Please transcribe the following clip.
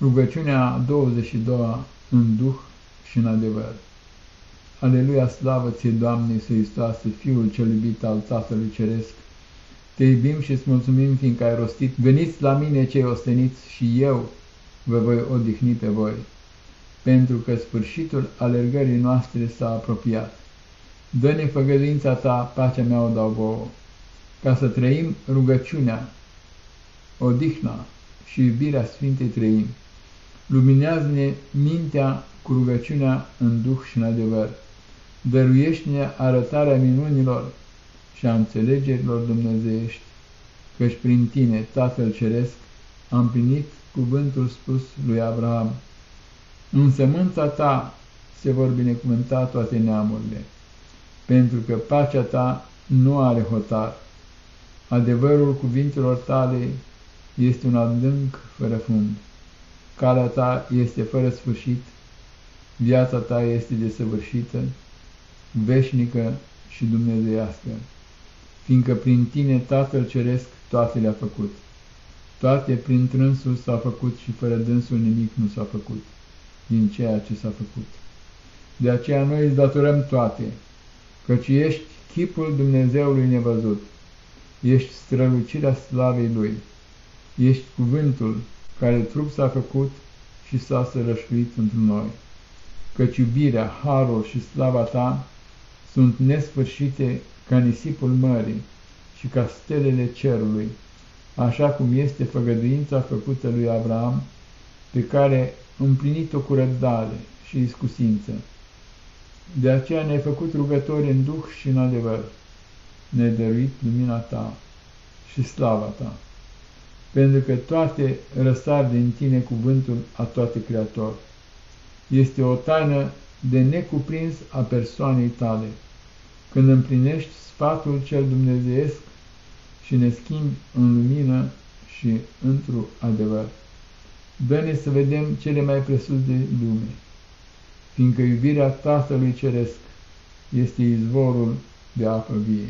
Rugăciunea a 22-a în Duh și în adevăr. Aleluia, slavă ție, Doamne Iisus Hristoase, Fiul cel iubit al Tatălui Ceresc. Te iubim și îți mulțumim fiindcă ai rostit, veniți la mine cei osteniți și eu vă voi odihni pe voi, pentru că sfârșitul alergării noastre s-a apropiat. Dă-ne făgăduința ta, pacea mea o dau vouă, ca să trăim rugăciunea, odihna și iubirea Sfintei Trăim Luminează-ne mintea cu rugăciunea în duh și în adevăr. Dăruiește-ne arătarea minunilor și a înțelegerilor dumnezeiești, căci prin tine, Tatăl Ceresc, am primit cuvântul spus lui Abraham. În sămânța ta se vor binecuvânta toate neamurile, pentru că pacea ta nu are hotar. Adevărul cuvintelor tale este un adânc fără fund. Calea ta este fără sfârșit, viața ta este desăvârșită, veșnică și dumnezeiască, fiindcă prin tine Tatăl Ceresc toate le-a făcut. Toate prin trânsul s-a făcut și fără dânsul nimic nu s-a făcut din ceea ce s-a făcut. De aceea noi îți datorăm toate, căci ești chipul Dumnezeului nevăzut, ești strălucirea slavei Lui, ești cuvântul care trup s-a făcut și s-a sărășuit într noi. Căci iubirea, harul și slava ta sunt nesfârșite ca nisipul mării și ca stelele cerului, așa cum este făgăduința făcută lui Abraham, pe care împlinit-o cu răbdare și iscusință. De aceea ne-ai făcut rugători în duh și în adevăr, ne-ai dăruit lumina ta și slava ta pentru că toate răsar din tine cuvântul a toate creator. Este o taină de necuprins a persoanei tale, când împlinești sfatul cel dumnezeiesc și ne schimbi în lumină și într-o adevăr. Dă-ne să vedem cele mai presus de lume, fiindcă iubirea Tatălui Ceresc este izvorul de apă vie.